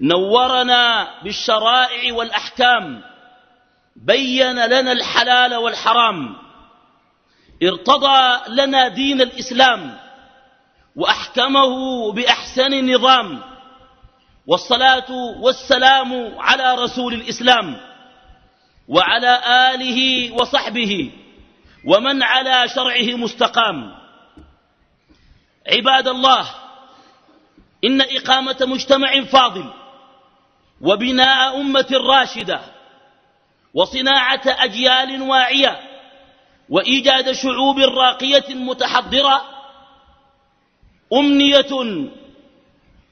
نورنا بالشرائع والأحكام بين لنا الحلال والحرام ارتضى لنا دين الإسلام وأحكمه بأحسن نظام والصلاة والسلام على رسول الإسلام وعلى آله وصحبه ومن على شرعه مستقام. عباد الله إن إقامة مجتمع فاضل. وبناء أمة راشدة وصناعة أجيال واعية وإيجاد شعوب راقية متحضرة أمنية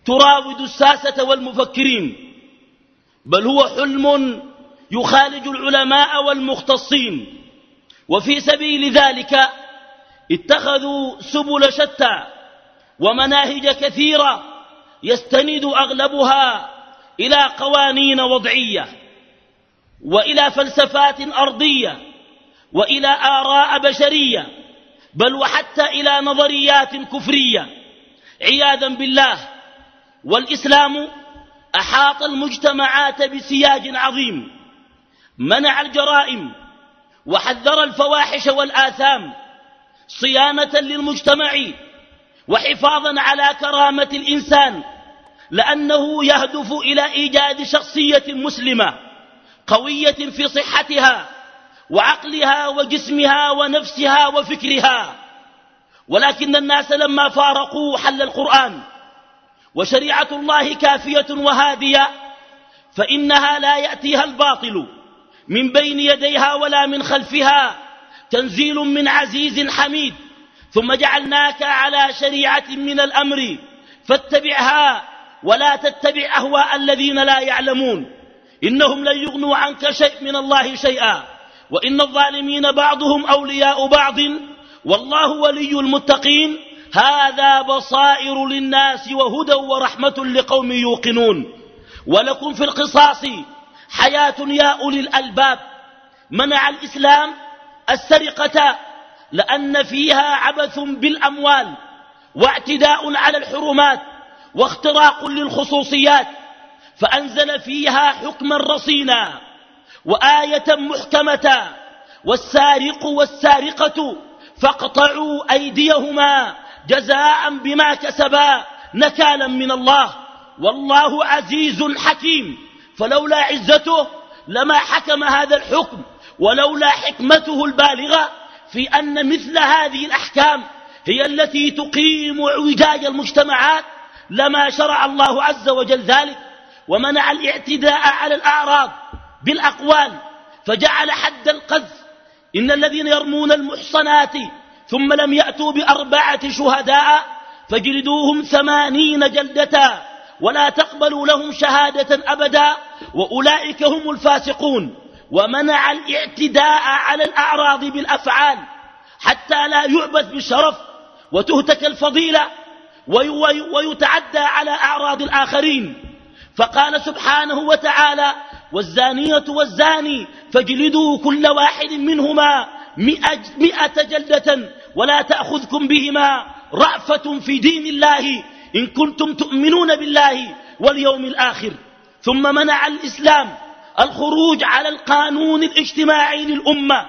تراود الساسة والمفكرين بل هو حلم يخالج العلماء والمختصين وفي سبيل ذلك اتخذوا سبل شتى ومناهج كثيرة يستند أغلبها إلى قوانين وضعية وإلى فلسفات أرضية وإلى آراء بشرية بل وحتى إلى نظريات كفرية. عياذا بالله والإسلام أحاط المجتمعات بسياج عظيم منع الجرائم وحذر الفواحش والآثام صيانة للمجتمع وحفاظا على كرامة الإنسان. لأنه يهدف إلى إيجاد شخصية مسلمة قوية في صحتها وعقلها وجسمها ونفسها وفكرها. ولكن الناس لما فارقوا حل القرآن وشريعة الله كافية وهادية فإنها لا يأتيها الباطل من بين يديها ولا من خلفها تنزيل من عزيز حميد. ثم جعلناك على شريعة من الأمر فاتبعها ولا تتبع أهواء الذين لا يعلمون. إنهم لن يغنوا عنك شيء من الله شيئا. وإن الظالمين بعضهم أولياء بعض. والله ولي المتقين. هذا بصائر للناس وهدى ورحمة لقوم يوقنون. ولكم في القصاص حياة يا أولي الألباب. منع الإسلام السرقة لأن فيها عبث بالأموال واعتداء على الحرمات. واختراق للخصوصيات فأنزل فيها حكما رصينا وآية محكمة والسارق والسارقة فاقطعوا أيديهما جزاء بما كسبا نكالا من الله والله عزيز حكيم فلولا عزته لما حكم هذا الحكم ولولا حكمته البالغة في أن مثل هذه الأحكام هي التي تقيم اعوجاج المجتمعات لما شرع الله عز وجل ذلك ومنع الاعتداء على الأعراض بالأقوال فجعل حد القذف. إن الذين يرمون المحصنات ثم لم يأتوا بأربعة شهداء فجلدوهم ثمانين جلدة ولا تقبلوا لهم شهادة أبدا وأولئك هم الفاسقون. ومنع الاعتداء على الأعراض بالأفعال حتى لا يعبث بالشرف وتهتك الفضيلة. ويتعدى على أعراض الآخرين. فقال سبحانه وتعالى والزانية والزاني فاجلدوا كل واحد منهما مئة, جلدة ولا تأخذكم بهما رأفة في دين الله إن كنتم تؤمنون بالله واليوم الآخر. ثم منع الإسلام الخروج على القانون الاجتماعي للأمة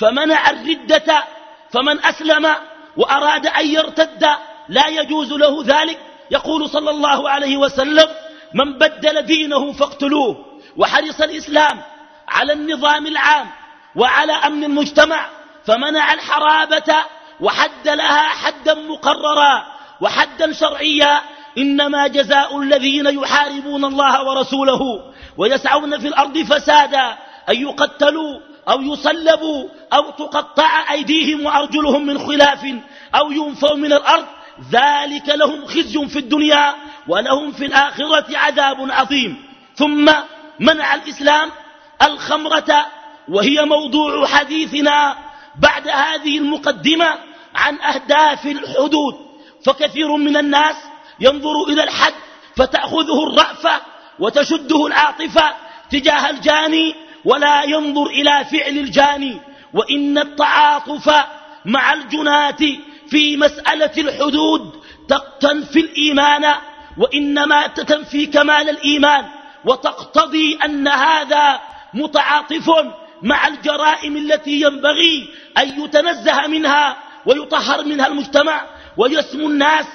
فمنع الردة فمن أسلم وأراد أن يرتد لا يجوز له ذلك. يقول صلى الله عليه وسلم من بدل دينه فاقتلوه. وحرص الإسلام على النظام العام وعلى أمن المجتمع فمنع الحرابة وحد لها حدا مقررا وحدا شرعيا. إنما جزاء الذين يحاربون الله ورسوله ويسعون في الأرض فسادا أن يقتلوا أو يصلبوا أو تقطع أيديهم وأرجلهم من خلاف أو ينفوا من الأرض. ذلك لهم خزي في الدنيا ولهم في الآخرة عذاب عظيم. ثم منع الإسلام الخمرة وهي موضوع حديثنا بعد هذه المقدمة عن أهداف الحدود. فكثير من الناس ينظر إلى الحد فتأخذه الرأفة وتشده العاطفة تجاه الجاني ولا ينظر إلى فعل الجاني. وإن التعاطف مع الجنات في مسألة الحدود تنفي الإيمان وإنما تنفي كمال الإيمان وتقتضي أن هذا متعاطف مع الجرائم التي ينبغي أن يتنزه منها ويطهر منها المجتمع ويسمو الناس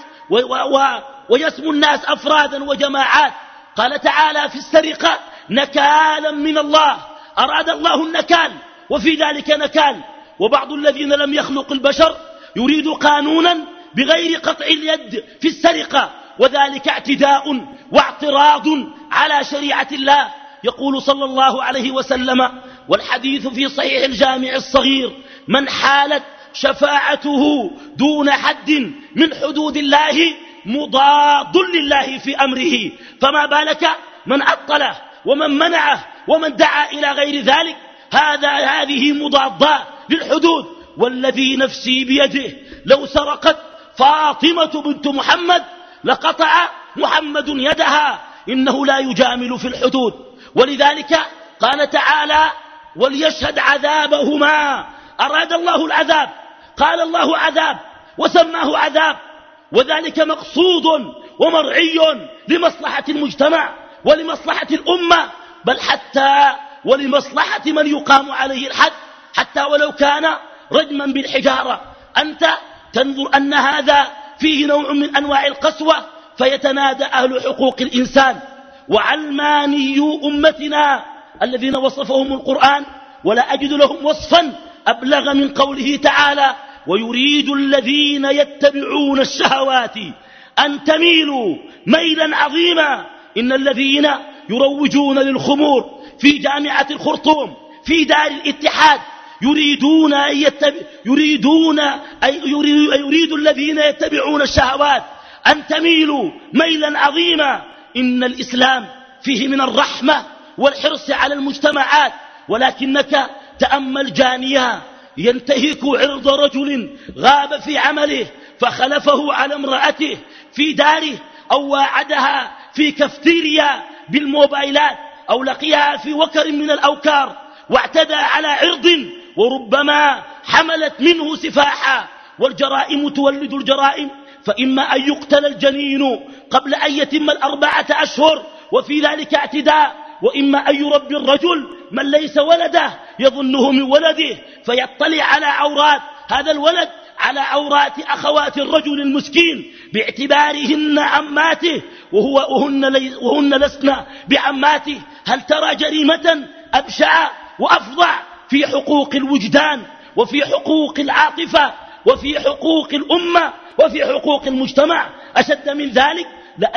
ويسمو الناس أفرادا وجماعات. قال تعالى في السرقة نكالا من الله أراد الله النكال وفي ذلك نكال. وبعض الذين لم يخلق البشر يريد قانونا بغير قطع اليد في السرقة وذلك اعتداء واعتراض على شريعة الله. يقول صلى الله عليه وسلم والحديث في صحيح الجامع الصغير من حالت شفاعته دون حد من حدود الله مضاد لله في أمره فما بالك من عطله ومن منعه ومن دعا إلى غير ذلك؟ هذا هذه مضادة للحدود والذي نفسي بيده لو سرقت فاطمة بنت محمد لقطع محمد يدها إنه لا يجامل في الحدود. ولذلك قال تعالى وليشهد عذابهما أراد الله العذاب قال الله عذاب وسماه عذاب وذلك مقصود ومرعي لمصلحة المجتمع ولمصلحة الأمة بل حتى ولمصلحة من يقام عليه الحد حتى ولو كان رجما بالحجارة. أنت تنظر أن هذا فيه نوع من أنواع القسوة فيتنادى أهل حقوق الإنسان. وعلماني أمتنا الذين وصفهم القرآن ولا أجد لهم وصفا أبلغ من قوله تعالى ويريد الذين يتبعون الشهوات أن تميلوا ميلا عظيما. إن الذين يروجون للخمور في جامعة الخرطوم في دار الاتحاد يريدون أن يتبع يريدون أي يريد, الذين يتبعون الشهوات أن تميلوا ميلا عظيما. إن الإسلام فيه من الرحمة والحرص على المجتمعات. ولكنك تأمل جانيا. ينتهك عرض رجل غاب في عمله فخلفه على امرأته في داره أو واعدها في كفتيريا بالموبايلات أو لقيها في وكر من الأوكار واعتدى على عرض وربما حملت منه سفاحا والجرائم تولد الجرائم. فإما أن يقتل الجنين قبل أن يتم الأربعة أشهر وفي ذلك اعتداء وإما أن يربي الرجل من ليس ولده يظنه من ولده فيطلع على عورات هذا الولد على عورات أخوات الرجل المسكين باعتبارهن عماته وهو وهن, لي وهن لسن بعماته. هل ترى جريمة أبشع وأفظع؟ في حقوق الوجدان وفي حقوق العاطفة وفي حقوق الأمة وفي حقوق المجتمع. أشد من ذلك؟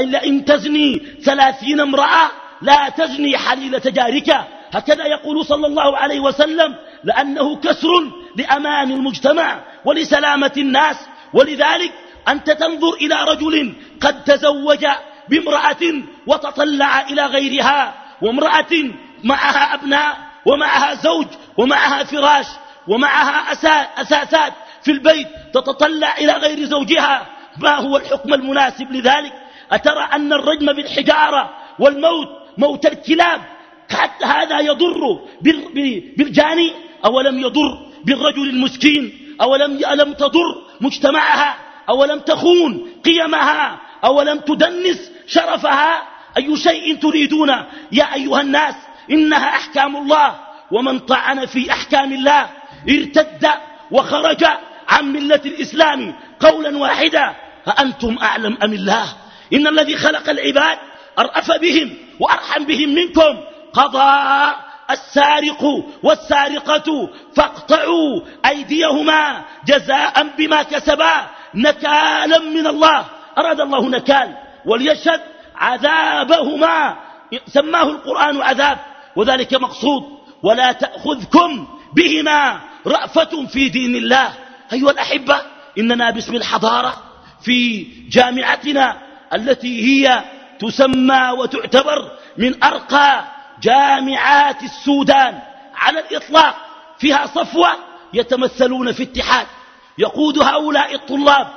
لئن تزني ثلاثين امرأة لا تزني حليلة جارك هكذا يقول صلى الله عليه وسلم لأنه كسر لأمان المجتمع ولسلامة الناس. ولذلك أنت تنظر إلى رجل قد تزوج بامرأة وتطلع إلى غيرها وامرأة معها أبناء ومعها زوج ومعها فراش ومعها أساسات في البيت تتطلع إلى غير زوجها. ما هو الحكم المناسب لذلك؟ أترى أن الرجم بالحجارة والموت موت الكلاب. حتى هذا يضر بالجاني. أولم يضر بالرجل المسكين؟ أولم ألم تضر مجتمعها؟ أولم تخون قيمها؟ أولم تدنس شرفها؟ أي شيء تريدون يا أيها الناس؟ إنها أحكام الله. ومن طعن في أحكام الله ارتد وخرج عن ملة الإسلام قولا واحدا. أأنتم أعلم أم الله؟ إن الذي خلق العباد أرأف بهم وأرحم بهم منكم. قضى السارق والسارقة فاقطعوا أيديهما جزاء بما كسبا نكالا من الله. أراد الله نكال وليشهد عذابهما. سماه القرآن عذاب وذلك مقصود. ولا تأخذكم بهما رأفة في دين الله. أيها الأحبة إننا باسم الحضارة في جامعتنا التي هي تسمى وتعتبر من أرقى جامعات السودان. على الإطلاق فيها صفوة يتمثلون في اتحاد. يقود هؤلاء الطلاب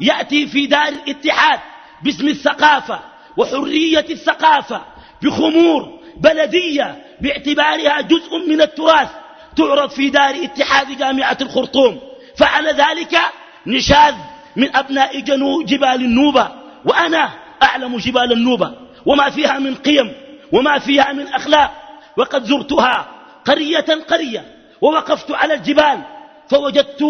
يأتي في دار الاتحاد باسم الثقافة وحرية الثقافة بخمور بلدية باعتبارها جزء من التراث تعرض في دار اتحاد جامعة الخرطوم. فعل ذلك نشاذ من أبناء جبال النوبة. وأنا أعلم جبال النوبة وما فيها من قيم وما فيها من أخلاق. وقد زرتها قرية قرية ووقفت على الجبال فوجدت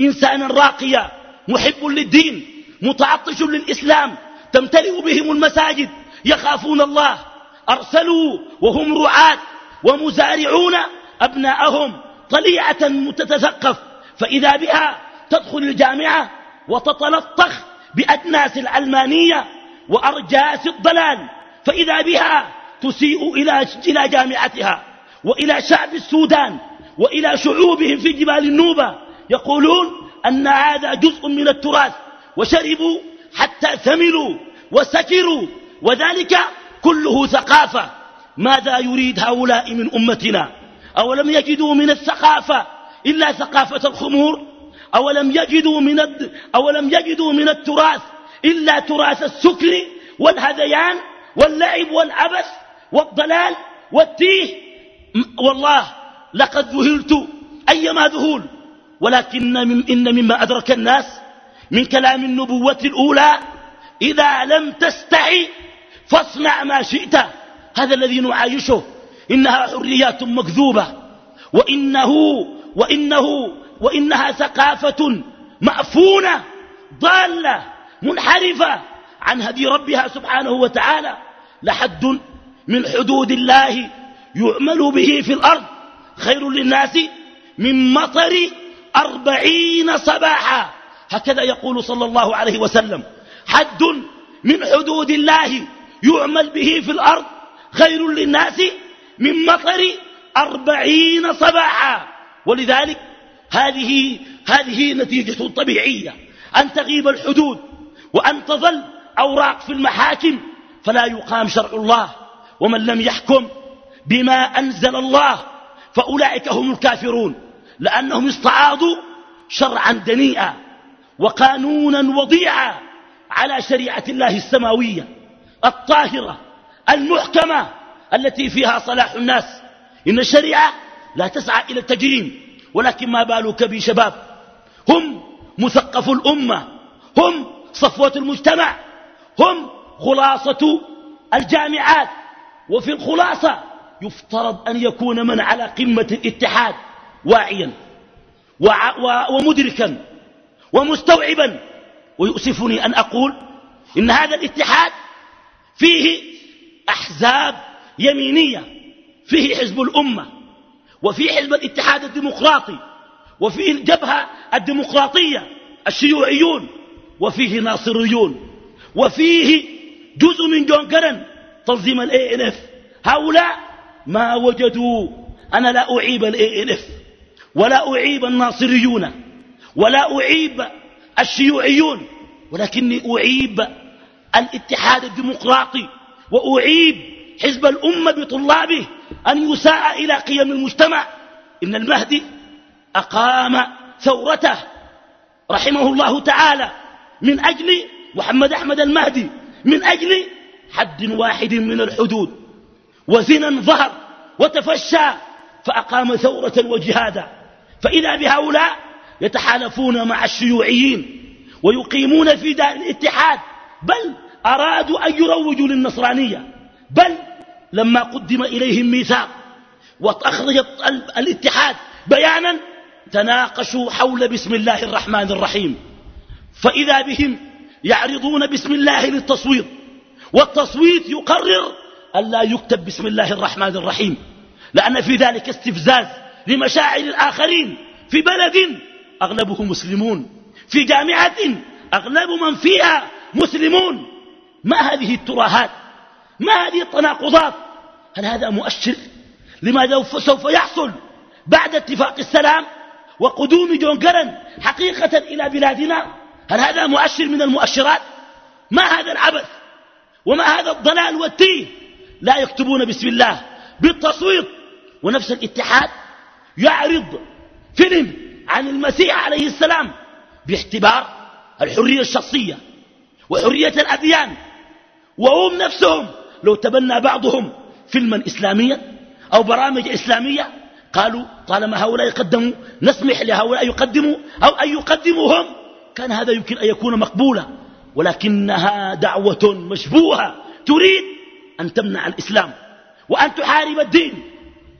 إنسانا راقيا محب للدين متعطش للإسلام تمتلئ بهم المساجد يخافون الله. أرسلوا وهم رعاة ومزارعون أبناءهم طليعة تتثقف فإذا بها تدخل الجامعة وتتلطخ بأدناس العلمانية وأرجاس الضلال فإذا بها تسيء إلى جامعتها وإلى شعب السودان وإلى شعوبهم في جبال النوبة. يقولون أن هذا جزء من التراث وشربوا حتى ثملوا وسكروا وذلك كله ثقافة. ماذا يريد هؤلاء من أمتنا؟ أولم يجدوا من الثقافة إلا ثقافة الخمور؟ أولم يجدوا من, الد... أولم يجدوا من التراث إلا تراث السكر والهذيان واللعب والعبث والضلال والتيه؟ والله لقد ذهلت أيما ذهول. ولكن إن مما أدرك الناس من كلام النبوة الأولى إذا لم تستعي فاصنع ما شئت. هذا الذي نعايشه. إنها حريات مكذوبة. وإنه وإنه وإنها ثقافة مأفونة ضالة منحرفة. عن هدي ربها سبحانه وتعالى. لحد من حدود الله يعمل به في الأرض. خير للناس من مطر أربعين صباحا. هكذا يقول صلى الله عليه وسلم. حد من حدود الله يعمل به في الأرض خير للناس من مطر أربعين صباحا. ولذلك هذه, هذه نتيجة طبيعية. أن تغيب الحدود وأن تظل أوراق في المحاكم فلا يقام شرع الله. ومن لم يحكم بما أنزل الله فأولئك هم الكافرون. لأنهم استعاضوا شرعا دنيئا وقانونا وضيعا على شريعة الله السماوية. الطاهرة المحكمة التي فيها صلاح الناس. إن الشريعة لا تسعى إلى التجريم ولكن ما بالك بشباب هم مثقف الأمة هم صفوة المجتمع هم خلاصة الجامعات. وفي الخلاصة يفترض أن يكون من على قمة الاتحاد واعيا ومدركا ومستوعبا. ويؤسفني أن أقول إن هذا الاتحاد فيه أحزاب يمينية فيه حزب الأمة وفيه حزب الاتحاد الديمقراطي وفيه الجبهة الديمقراطية الشيوعيون وفيه ناصريون وفيه جزء من جون كرن تنظيم ال ANF هؤلاء ما وجدوا أنا لا أعيب ال ANF ولا أعيب الناصريون ولا أعيب الشيوعيون ولكني أعيب الاتحاد الديمقراطي وأعيب حزب الأمة بطلابه أن يساء إلى قيم المجتمع. إن المهدي أقام ثورته رحمه الله تعالى من أجل محمد أحمد المهدي من أجل حد واحد من الحدود. وزنا ظهر وتفشى فأقام ثورة وجهادا فإذا بهؤلاء يتحالفون مع الشيوعيين ويقيمون في دار الاتحاد بل أرادوا أن يروجوا للنصرانية. بل لما قدم إليهم ميثاق وأخرج الاتحاد بيانا تناقشوا حول بسم الله الرحمن الرحيم. فإذا بهم يعرضون بسم الله للتصويت والتصويت يقرر أن لا يكتب بسم الله الرحمن الرحيم. لأن في ذلك استفزاز لمشاعر الآخرين. في بلد أغلبه مسلمون في جامعة أغلب من فيها مسلمون. ما هذه التراهات؟ ما هذه التناقضات؟ هل هذا مؤشر لماذا سوف يحصل بعد اتفاق السلام وقدوم جون كرن حقيقة إلى بلادنا؟ هل هذا مؤشر من المؤشرات؟ ما هذا العبث؟ وما هذا الضلال والتيه؟ لا يكتبون بسم الله بالتصويت. ونفس الاتحاد يعرض فيلم عن المسيح عليه السلام باعتبار الحرية الشخصية وحرية الأديان وهم نفسهم. لو تبنى بعضهم فيلما إسلاميا أو برامج إسلامية قالوا طالما هؤلاء يقدموا نسمح لهؤلاء يقدموا أو أن يقدموا هم كان هذا يمكن أن يكون مقبولا. ولكنها دعوة مشبوهة. تريد أن تمنع الإسلام وأن تحارب الدين.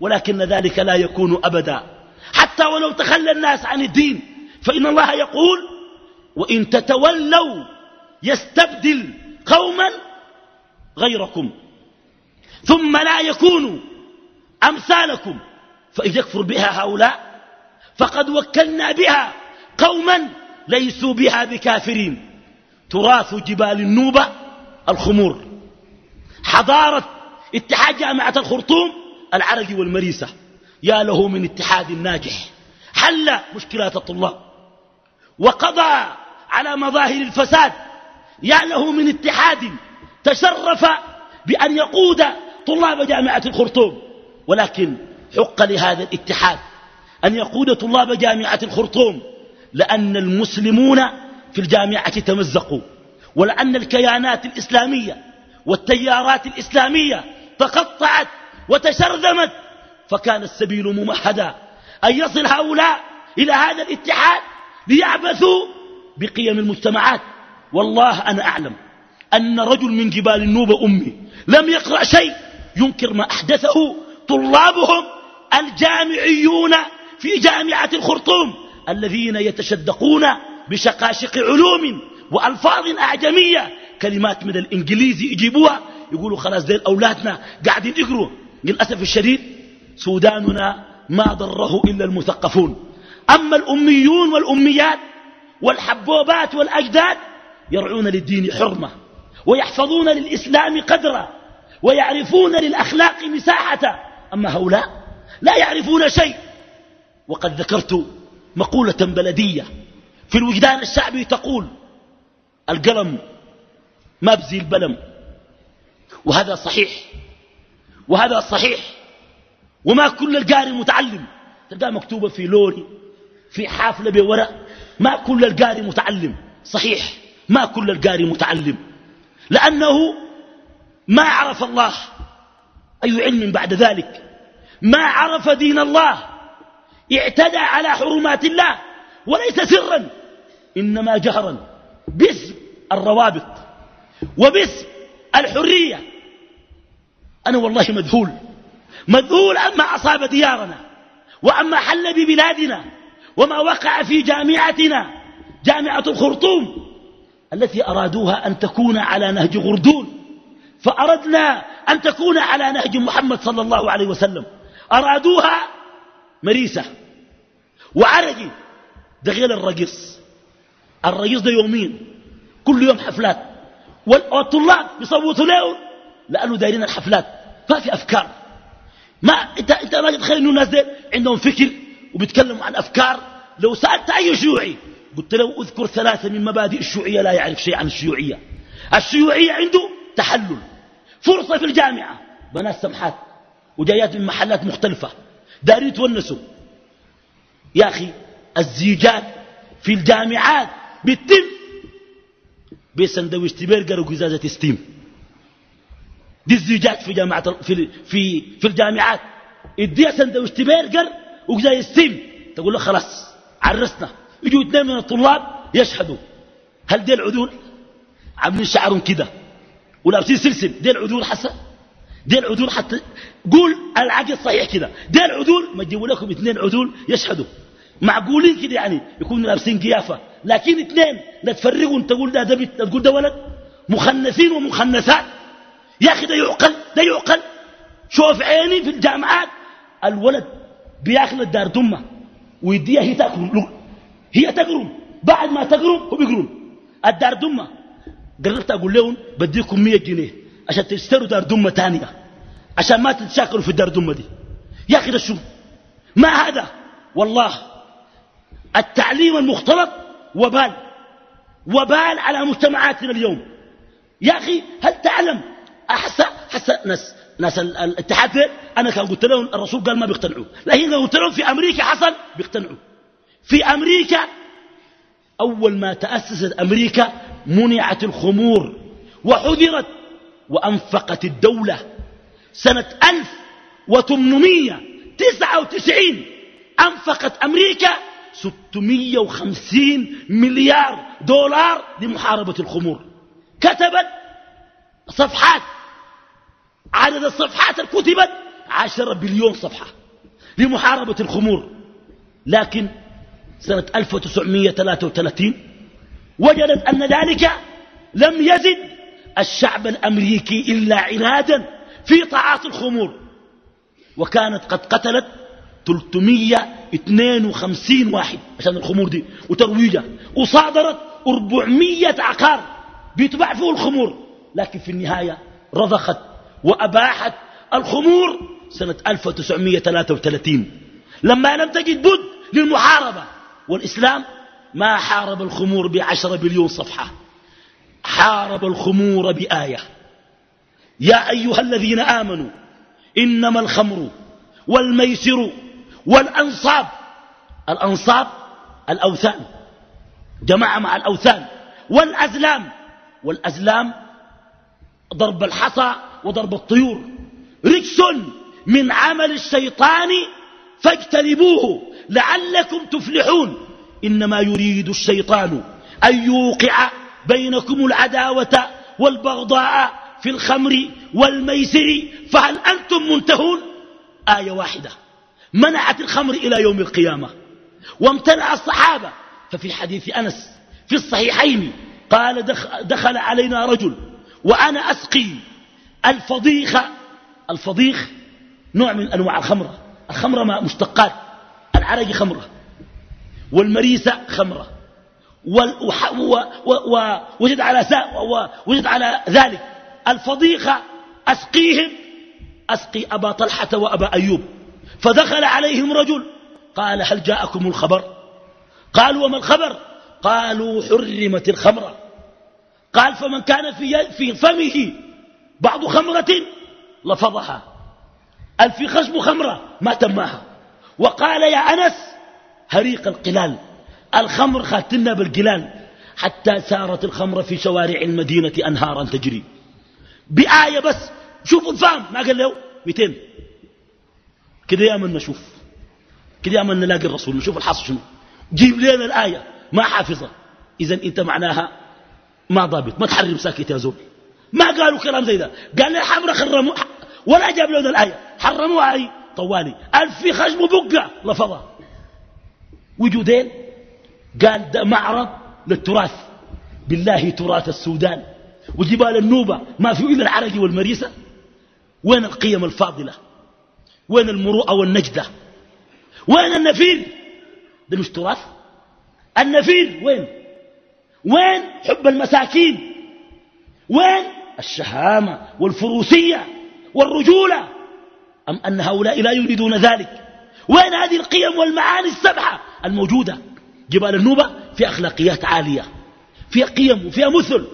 ولكن ذلك لا يكون أبدا. حتى ولو تخلى الناس عن الدين فإن الله يقول وإن تتولوا يستبدل قوما غيركم. ثم لا يكونوا أمثالكم. فإذا يكفر بها هؤلاء فقد وكلنا بها قوما ليسوا بها بكافرين. تراث جبال النوبة الخمور. حضارة اتحاد جامعة الخرطوم العربي والمريسة. يا له من اتحاد ناجح. حل مشكلات الطلاب. وقضى على مظاهر الفساد. يا له من اتحاد تشرف بأن يقود طلاب جامعة الخرطوم. ولكن حق لهذا الاتحاد أن يقود طلاب جامعة الخرطوم لأن المسلمون في الجامعة تمزقوا ولأن الكيانات الإسلامية والتيارات الإسلامية تقطعت وتشرذمت. فكان السبيل ممهدا أن يصل هؤلاء إلى هذا الاتحاد ليعبثوا بقيم المجتمعات. والله أنا أعلم أن رجل من جبال النوبة أمي لم يقرأ شيء ينكر ما أحدثه طلابهم الجامعيون في جامعة الخرطوم الذين يتشدقون بشقاشق علوم وألفاظ أعجمية كلمات من الإنجليزي يجيبوها يقولوا خلاص ديل أولادنا قاعدين يقروا للأسف الشديد سوداننا ما ضره إلا المثقفون أما الأميون والأميات والحبوبات والأجداد يرعون للدين حرمة ويحفظون للإسلام قدرا ويعرفون للأخلاق مساحة. أما هؤلاء لا يعرفون شيء. وقد ذكرت مقولة بلدية في الوجدان الشعبي تقول القلم ما بزي البلم. وهذا صحيح وهذا صحيح. وما كل القاري متعلم. تلقى مكتوبة في لوري في حافلة بورق. ما كل القاري متعلم. صحيح ما كل القاري متعلم. لأنه ما عرف الله. أي علم بعد ذلك؟ ما عرف دين الله. اعتدى على حرمات الله. وليس سرا إنما جهرا. باسم الروابط. وباسم الحرية. أنا والله مذهول. مذهول عما أصاب ديارنا وعما حل ببلادنا وما وقع في جامعتنا جامعة الخرطوم. التي أرادوها أن تكون على نهج غردون فأردنا أن تكون على نهج محمد صلى الله عليه وسلم. أرادوها مريسة وعرجي ده غير الرقص الرقص ده يومين كل يوم حفلات. والطلاب يصوتوا له لأنه دايرين الحفلات. ما في أفكار. ما انت إنت ما تتخيل إنه الناس عندهم فكر وبيتكلموا عن أفكار. لو سألت أي شيوعي قلت له اذكر ثلاثة من مبادئ الشيوعية لا يعرف شيء عن الشيوعية. الشيوعية عنده تحلل فرصة في الجامعة. بنات سمحات وجايات من محلات مختلفة. دارين يتونسوا. يا أخي الزيجات في الجامعات بتتم بسندويشة برجر وقزازة ستيم. دي الزيجات في جامعة في في في الجامعات. اديها سندويشة برجر وقزازة ستيم. تقول له خلاص عرسنا. يجوا اثنين من الطلاب يشهدوا. هل دي العدول عاملين شعرهم كده. ولابسين سلسل. دي العدول حسن؟ دي العدول حتى قول العقل صحيح كده. دي العدول ما تجيبوا لكم اثنين عدول يشهدوا. معقولين كده يعني؟ يكونوا لابسين قيافة. لكن اثنين لا تفرقوا انت تقول ده ده بنت تقول ده ولد. مخنثين ومخنثات. يا أخي ده يعقل ده يعقل. شوف عيني في الجامعات. الولد بياكل الدار دمة. ويديها هي تاكل. هي تقرم بعد ما تقرم هو بيقرم الدار دمة. قررت أقول لهم بديكم 100 جنيه عشان تشتروا دار دمة ثانية عشان ما تتشاكلوا في الدار دمة دي. يا أخي ده شو؟ ما هذا؟ والله. التعليم المختلط وبال. وبال على مجتمعاتنا اليوم. يا أخي هل تعلم؟ أحسن حسن ناس ناس الاتحاد أنا كان قلت لهم الرسول قال ما بيقتنعوا. لكن قلت لهم في أمريكا حصل بيقتنعوا. في أمريكا. أول ما تأسست أمريكا منعت الخمور وحذرت وأنفقت الدولة. سنة 1899 أنفقت أمريكا 650 مليار دولار لمحاربة الخمور. كتبت صفحات عدد الصفحات الكتبت عشر بليون صفحة لمحاربة الخمور. لكن سنة 1933 وجدت أن ذلك لم يزد الشعب الأمريكي إلا عنادا في تعاطي الخمور. وكانت قد قتلت 352 واحد عشان الخمور دي وترويجها وصادرت 400 عقار بيتباع فيه الخمور. لكن في النهاية رضخت وأباحت الخمور سنة 1933 لما لم تجد بد للمحاربة. والإسلام ما حارب الخمور بعشر بليون صفحة. حارب الخمور بآية. يا أيها الذين آمنوا إنما الخمر والميسر والأنصاب. الأنصاب الأوثان. جماعة مع الأوثان. والأزلام. والأزلام ضرب الحصى وضرب الطيور. رجس من عمل الشيطان فاجتنبوه. لعلكم تفلحون. إنما يريد الشيطان أن يوقع بينكم العداوة والبغضاء في الخمر والميسر. فهل أنتم منتهون؟ آية واحدة. منعت الخمر إلى يوم القيامة. وامتنع الصحابة. ففي حديث أنس في الصحيحين قال دخل علينا رجل وأنا أسقي الفضيخ. الفضيخ نوع من أنواع الخمرة الخمرة مشتقات. العرق خمرة والمريسة خمرة ووجد على وجد على ذلك. الفضيخة أسقيهم أسقي أبا طلحة وأبا أيوب. فدخل عليهم رجل قال هل جاءكم الخبر؟ قالوا وما الخبر؟ قالوا حرمت الخمرة. قال فمن كان في, في فمه بعض خمرة لفظها قال في خشب خمرة ما تماها. وقال يا أنس هريق القلال الخمر خاتلنا بالقلال حتى سارت الخمر في شوارع المدينة أنهارا تجري. بآية بس شوفوا الفهم ما قال له؟ 200 كده يا من نشوف. كده يا من نلاقي الرسول نشوف الحصر شنو. جيب لنا الآية ما حافظة. إذا أنت معناها ما ضابط ما تحرم ساكت يا زول. ما قالوا كلام زي ده. قال لي الحمرة خرموا ولا جاب لنا الآية. حرموها أي. طوالي. ألف خشم بقة لفظة وجودين. قال ده معرض للتراث. بالله تراث السودان. وجبال النوبة. ما فيه إلا العرق والمريسة. وين القيم الفاضلة؟ وين المروءة والنجدة؟ وين النفير؟ ده مش تراث. النفير وين؟ وين حب المساكين؟ وين الشهامة والفروسية والرجولة؟ أم أن هؤلاء لا يريدون ذلك؟ وين هذه القيم والمعاني السبعة؟ الموجودة. جبال النوبة في أخلاقيات عالية فيها قيم وفيها مثل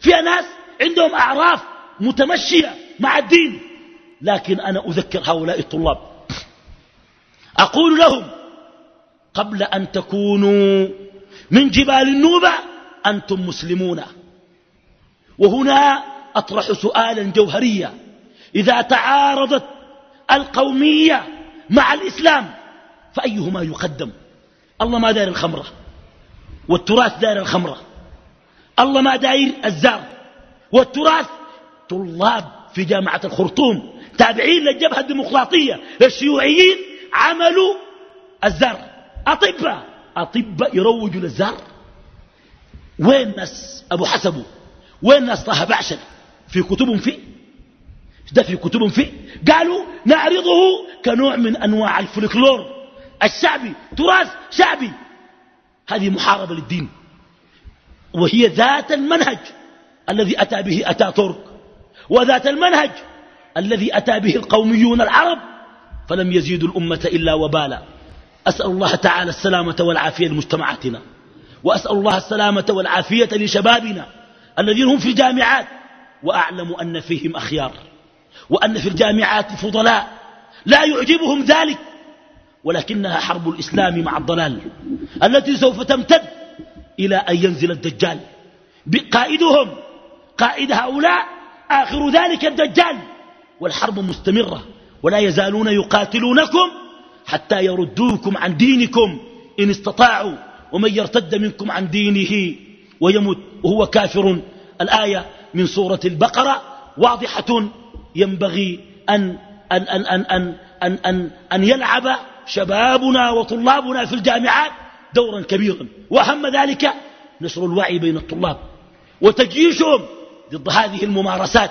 فيها ناس عندهم أعراف متمشية مع الدين. لكن أنا أذكر هؤلاء الطلاب. أقول لهم قبل أن تكونوا من جبال النوبة أنتم مسلمون. وهنا أطرح سؤالا جوهريا. إذا تعارضت القومية مع الإسلام. فأيهما يقدم؟ الله ما داير الخمرة والتراث داير الخمرة. الله ما داير الزار والتراث طلاب في جامعة الخرطوم تابعين للجبهة الديمقراطية للشيوعيين عملوا الزر أطباء أطباء يروجوا للزر وين ناس أبو حسبه وين ناس طه بعشر في كتبهم فيه ده في كتبهم فيه. قالوا نعرضه كنوع من أنواع الفلكلور الشعبي تراث شعبي. هذه محاربة للدين. وهي ذات المنهج الذي أتى به أتى ترك وذات المنهج الذي أتى به القوميون العرب. فلم يزيدوا الأمة إلا وبالا. أسأل الله تعالى السلامة والعافية لمجتمعاتنا. وأسأل الله السلامة والعافية لشبابنا الذين هم في الجامعات. وأعلم أن فيهم أخيار. وأن في الجامعات فضلاء. لا يعجبهم ذلك. ولكنها حرب الإسلام مع الضلال التي سوف تمتد إلى أن ينزل الدجال. قائدهم قائد هؤلاء آخر ذلك الدجال. والحرب مستمرة ولا يزالون يقاتلونكم حتى يردوكم عن دينكم إن استطاعوا. ومن يرتد منكم عن دينه ويمت وهو كافر. الآية من سورة البقرة واضحة. ينبغي أن, أن, أن, أن, أن, أن, أن, أن يلعب شبابنا وطلابنا في الجامعات دورا كبيرا. وأهم ذلك نشر الوعي بين الطلاب وتجيشهم ضد هذه الممارسات.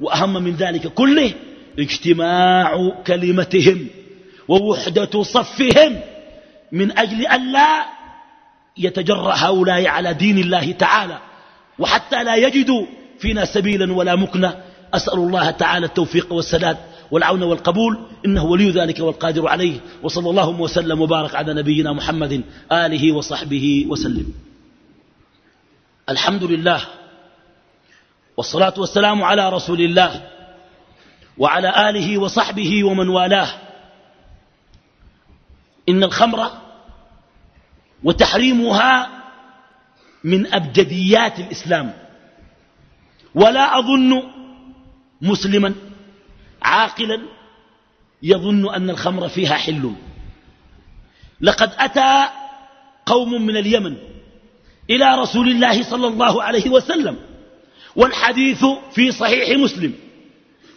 وأهم من ذلك كله اجتماع كلمتهم ووحدة صفهم من أجل أن لا يتجرأ هؤلاء على دين الله تعالى. وحتى لا يجدوا فينا سبيلا ولا مكنة أسأل الله تعالى التوفيق والسداد والعون والقبول إنه ولي ذلك والقادر عليه وصلى الله وسلم وبارك على نبينا محمد آله وصحبه وسلم. الحمد لله والصلاة والسلام على رسول الله وعلى آله وصحبه ومن والاه. إن الخمر وتحريمها من أبجديات الإسلام ولا أظن مسلما عاقلا يظن أن الخمر فيها حل. لقد أتى قوم من اليمن إلى رسول الله صلى الله عليه وسلم والحديث في صحيح مسلم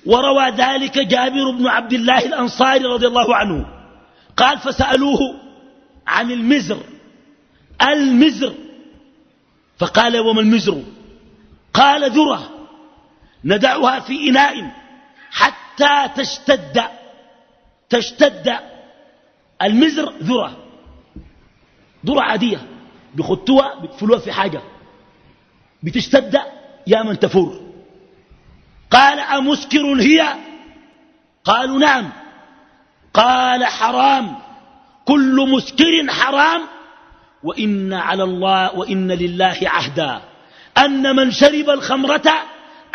وروى ذلك جابر بن عبد الله الأنصاري رضي الله عنه. قال فسألوه عن المزر. المزر. فقال وما المزر؟ قال ذرة. ندعها في إناء حتى تشتد تشتد المزر ذرة ذرة عادية بخطوها بتفلوها في حاجة بتشتد يا من تفور. قال أمسكر هي؟ قالوا نعم. قال حرام. كل مسكر حرام. وإن على الله وإن لله عهدا. أن من شرب الخمرة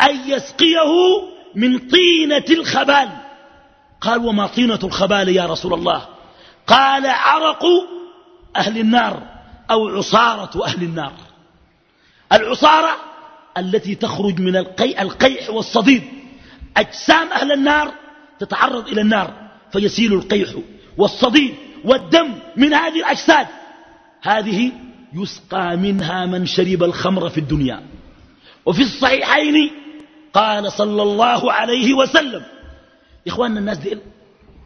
أن يسقيه من طينة الخبال. قال وما طينة الخبال يا رسول الله؟ قال عرق أهل النار أو عصارة أهل النار. العصارة التي تخرج من القيح والصديد. أجسام أهل النار تتعرض إلى النار فيسيل القيح والصديد والدم من هذه الأجساد. هذه يسقى منها من شرب الخمر في الدنيا. وفي الصحيحين قال صلى الله عليه وسلم. إخواننا الناس دي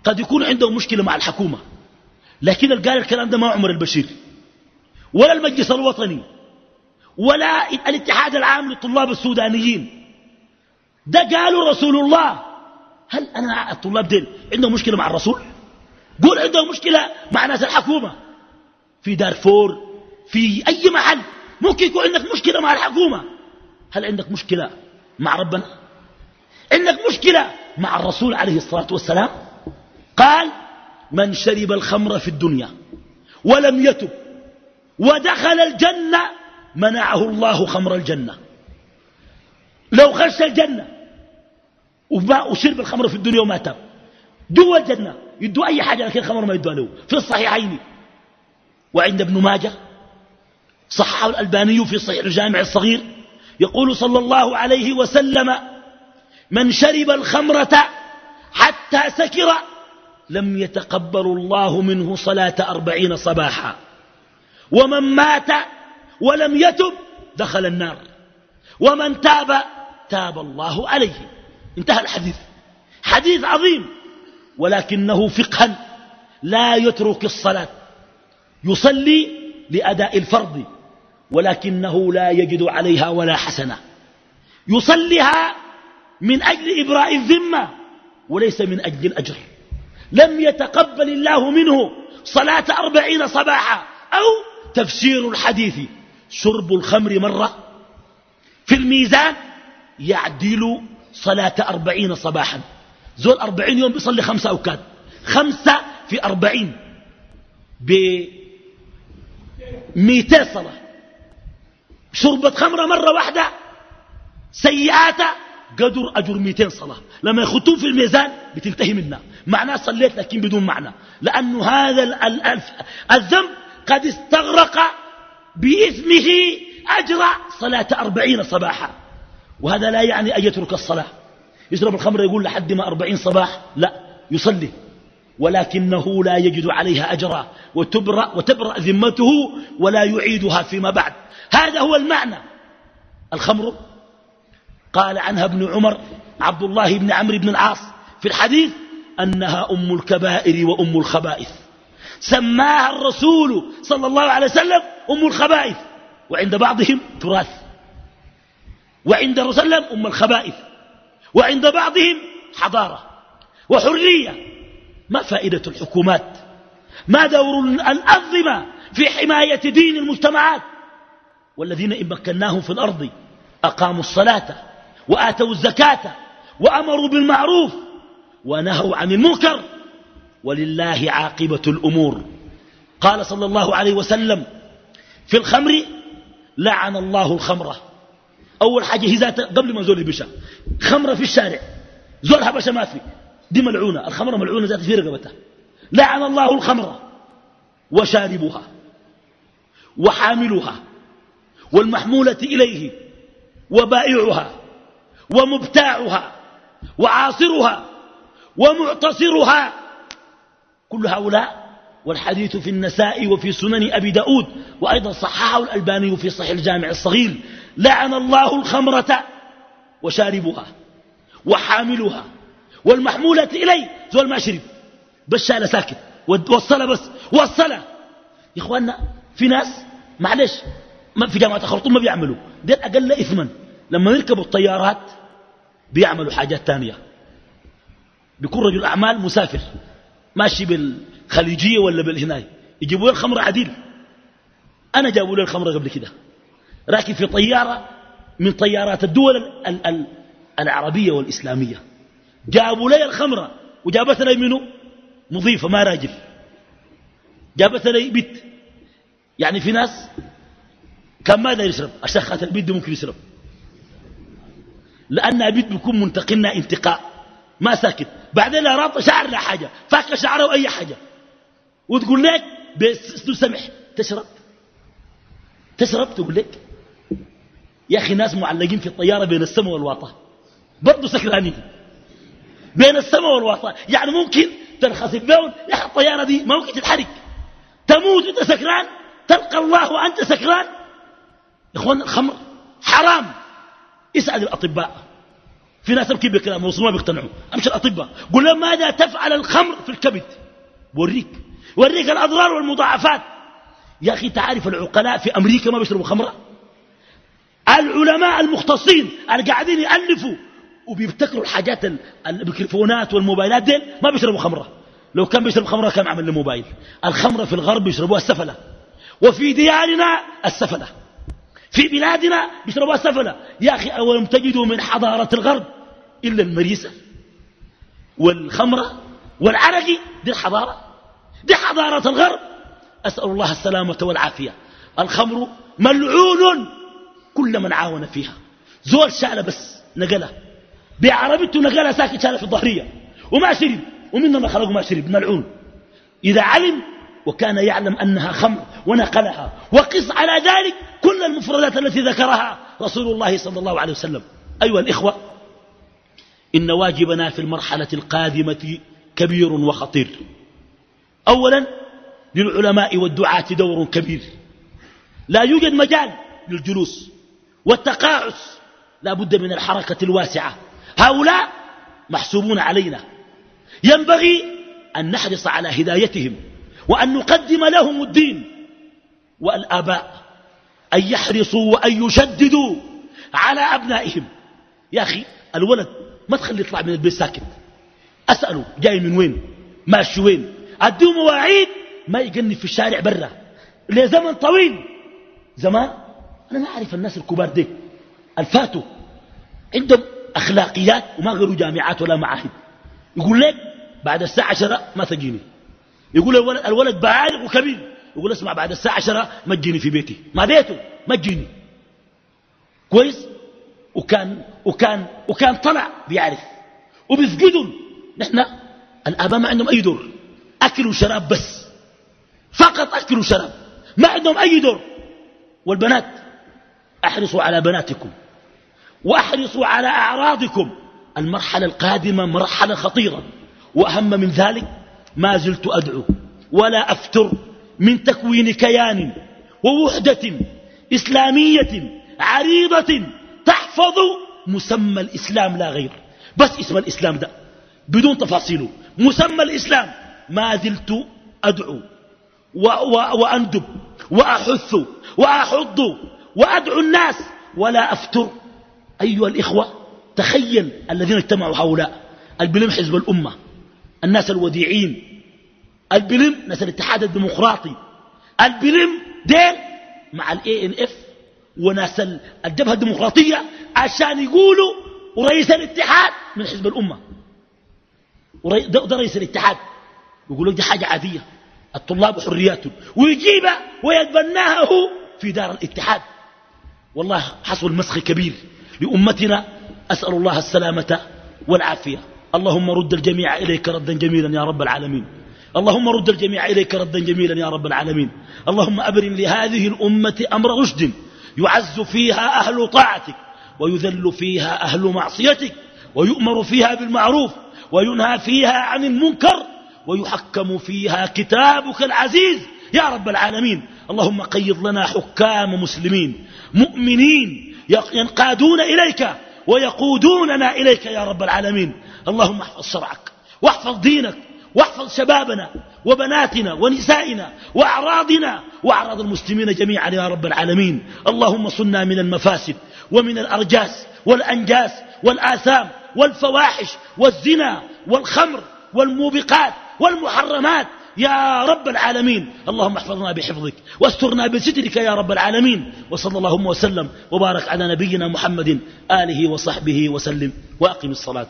قد يكون عندهم مشكلة مع الحكومة. لكن قال الكلام ده ما عمر البشير. ولا المجلس الوطني ولا الاتحاد العام للطلاب السودانيين. ده قالوا رسول الله. هل أنا الطلاب دين عندهم مشكلة مع الرسول؟ قول عندهم مشكلة مع ناس الحكومة. في دارفور في أي محل. ممكن يكون عندك مشكلة مع الحكومة. هل عندك مشكلة مع ربنا. عندك مشكلة مع الرسول عليه الصلاة والسلام؟ قال من شرب الخمر في الدنيا ولم يتب ودخل الجنة منعه الله خمر الجنة. لو خش الجنة وشرب الخمر في الدنيا وما تاب جوا الجنة يدوا أي حاجة لكن الخمر ما يدوا له. في الصحيحين وعند ابن ماجه صححه الألباني في صحيح الجامع الصغير يقول صلى الله عليه وسلم من شرب الخمرة حتى سكر لم يتقبل الله منه صلاة أربعين صباحا. ومن مات ولم يتب دخل النار. ومن تاب تاب الله عليه. انتهى الحديث. حديث عظيم ولكنه فقها لا يترك الصلاة. يصلي لأداء الفرض. ولكنه لا يجد عليها ولا حسنة. يصليها من أجل إبراء الذمة وليس من أجل الأجر. لم يتقبل الله منه صلاة أربعين صباحا أو تفسير الحديث. شرب الخمر مرة. في الميزان يعدل صلاة أربعين صباحا. زول أربعين يوم بيصلي خمسة أوكاد. خمسة في أربعين. بمئتين صلاة. شربة خمرة مرة واحدة سيئاته قدر أجر 200 صلاة. لما يخطون في الميزان بتنتهي منا معناه صليت لكن بدون معنى. لأن هذا الذنب قد استغرق بإثمه أجر صلاة أربعين صباحا. وهذا لا يعني أن يترك الصلاة. يشرب الخمر يقول لحد ما أربعين صباح. لا يصلي. ولكنه لا يجد عليها أجرا. وتبرأ, وتبرأ ذمته ولا يعيدها فيما بعد. هذا هو المعنى. الخمر. قال عنها ابن عمر عبد الله بن عمرو بن العاص في الحديث أنها أم الكبائر وأم الخبائث. سماها الرسول صلى الله عليه وسلم أم الخبائث. وعند بعضهم تراث. وعند الرسول صلى الله عليه وسلم أم الخبائث. وعند بعضهم حضارة وحرية. ما فائدة الحكومات؟ ما دور الأنظمة في حماية دين المجتمعات؟ والذين إن مكناهم في الأرض أقاموا الصلاة وآتوا الزكاة وأمروا بالمعروف ونهوا عن المنكر ولله عاقبة الأمور. قال صلى الله عليه وسلم في الخمر لعن الله الخمرة أول حاجة هي ذات قبل ما زول بشا خمرة في الشارع. زولها بشا ما في. دي ملعونة. الخمرة ملعونة ذات في رقبتها لعن الله الخمرة وشاربها وحاملها والمحمولة إليه وبائعها ومبتاعها وعاصرها ومعتصرها. كل هؤلاء والحديث في النساء وفي سنن أبي داود وأيضا صححه الألباني في صحيح الجامع الصغير. لعن الله الخمرة وشاربها وحاملها والمحمولة إلي. زول ما شرب بس ساكت والصلاة بس والصلاة يا إخواننا في ناس معلش ما في جامعة الخرطوم ما بيعملوا. دين أقل إثما. لما يركبوا الطيارات بيعملوا حاجات تانية. بيكون رجل أعمال مسافر. ماشي بالخليجية ولا بالهناي. يجيبوا له الخمر عديل. أنا جابوا لي الخمر قبل كده. راكب في طيارة من طيارات الدول ال ال العربية والإسلامية. جابوا لي الخمرة وجابت لي منه مضيفة ما راجل. لي بيت. يعني في ناس كان ماذا يشرب. الشخات البيت ممكن يشرب. لأن البيت بيكون منتقلنا انتقاء. ما ساكت. بعدين لا رابطه شعر لا حاجة. فاك شعره أي حاجة. وتقول لك سمح. تشرب. تشرب تقول لك. يا أخي ناس معلقين في الطيارة بين السماء والواطة برضه سكرانين. بين السماء والواطة يعني ممكن تنخسف بهم يا الطيارة دي ما ممكن تتحرك. تموت وأنت سكران. تلقى الله وأنت سكران. يا إخوان الخمر حرام. اسأل الأطباء. في ناس يمكن بكلام ما بيقتنعوا. أمشي الأطباء. قول لهم ماذا تفعل الخمر في الكبد؟ وريك. وريك الأضرار والمضاعفات. يا أخي تعرف العقلاء في أمريكا ما بيشربوا خمرة؟ العلماء المختصين اللي قاعدين يألفوا وبيبتكروا الحاجات الميكروفونات والموبايلات دي ما بيشربوا خمرة. لو كان بيشرب خمرة كان عمل له موبايل الخمرة في الغرب بيشربوها السفلة. وفي ديارنا السفلة. في بلادنا بيشربوها السفله يا أخي أولم تجدوا من حضارة الغرب إلا المريسة والخمرة والعرق؟ دي الحضارة. دي حضارة الغرب. أسأل الله السلامة والعافية. الخمر ملعون كل من عاون فيها. زول شعله بس نقلة. بعربيته نقلة ساكت شعله في الظهرية وما شرب. ومن ما خلقه ما شرب. ملعون. إذا علم وكان يعلم أنها خمر ونقلها. وقص على ذلك كل المفردات التي ذكرها رسول الله صلى الله عليه وسلم. أيها الإخوة إن واجبنا في المرحلة القادمة كبير وخطير. أولا للعلماء والدعاة دور كبير. لا يوجد مجال للجلوس والتقاعس. لا بد من الحركة الواسعة. هؤلاء محسوبون علينا. ينبغي أن نحرص على هدايتهم. وأن نقدم لهم الدين والآباء أن يحرصوا وأن يشددوا على أبنائهم. يا أخي الولد ما تخلي يطلع من البيت ساكت. أسأله جاي من وين؟ ماشي وين؟ أديه مواعيد؟ ما يقني في الشارع برا. لزمن طويل. زمان؟ أنا ما أعرف الناس الكبار دي. الفاتوا. عندهم أخلاقيات وما غيروا جامعات ولا معاهد. يقول لك بعد الساعة عشرة ما تجيني. يقول الولد, الولد بالغ وكبير. يقول اسمع بعد الساعة عشرة ما تجيني في بيتي. ما بيته ما تجيني. كويس؟ وكان, وكان, وكان طلع بيعرف. وبيفقدهم نحن الآباء ما عندهم أي دور. أكل وشراب بس. فقط أكل وشراب ما عندهم أي دور. والبنات أحرصوا على بناتكم. وأحرصوا على أعراضكم. المرحلة القادمة مرحلة خطيرة. وأهم من ذلك ما زلت أدعو ولا أفتر من تكوين كيان ووحدة إسلامية عريضة تحفظ مسمى الإسلام لا غير. بس اسم الإسلام ده بدون تفاصيله مسمى الإسلام ما زلت أدعو وأندب وأحث وأحض وأدعو الناس ولا أفتر. أيها الإخوة تخيل الذين اجتمعوا هؤلاء البلم حزب الأمة. الناس الوديعين. البلم ناس الاتحاد الديمقراطي. البلم دين مع ال ANF وناس الجبهة الديمقراطية عشان يقولوا ورئيس الاتحاد من حزب الأمة. ده رئيس الاتحاد. يقولوا دي حاجة عادية. الطلاب حرياتهم ويجيبها ويتبناها هو في دار الاتحاد. والله حصل مسخ كبير لأمتنا. أسأل الله السلامة والعافية. اللهم رد الجميع إليك ردا جميلا يا رب العالمين. اللهم رد الجميع إليك ردا جميلا يا رب العالمين. اللهم أبرم لهذه الأمة أمر رشد يعز فيها أهل طاعتك ويذل فيها أهل معصيتك ويؤمر فيها بالمعروف وينهى فيها عن المنكر ويحكم فيها كتابك العزيز يا رب العالمين. اللهم قيض لنا حكام مسلمين مؤمنين ينقادون إليك ويقودوننا إليك يا رب العالمين. اللهم احفظ شرعك واحفظ دينك واحفظ شبابنا وبناتنا ونسائنا وأعراضنا وأعراض المسلمين جميعا يا رب العالمين. اللهم صنا من المفاسد ومن الأرجاس والأنجاس والآثام والفواحش والزنا والخمر والموبقات والمحرمات يا رب العالمين. اللهم احفظنا بحفظك واسترنا بسترك يا رب العالمين. وصلى اللهم وسلم وبارك على نبينا محمد آله وصحبه وسلم. وأقم الصلاة.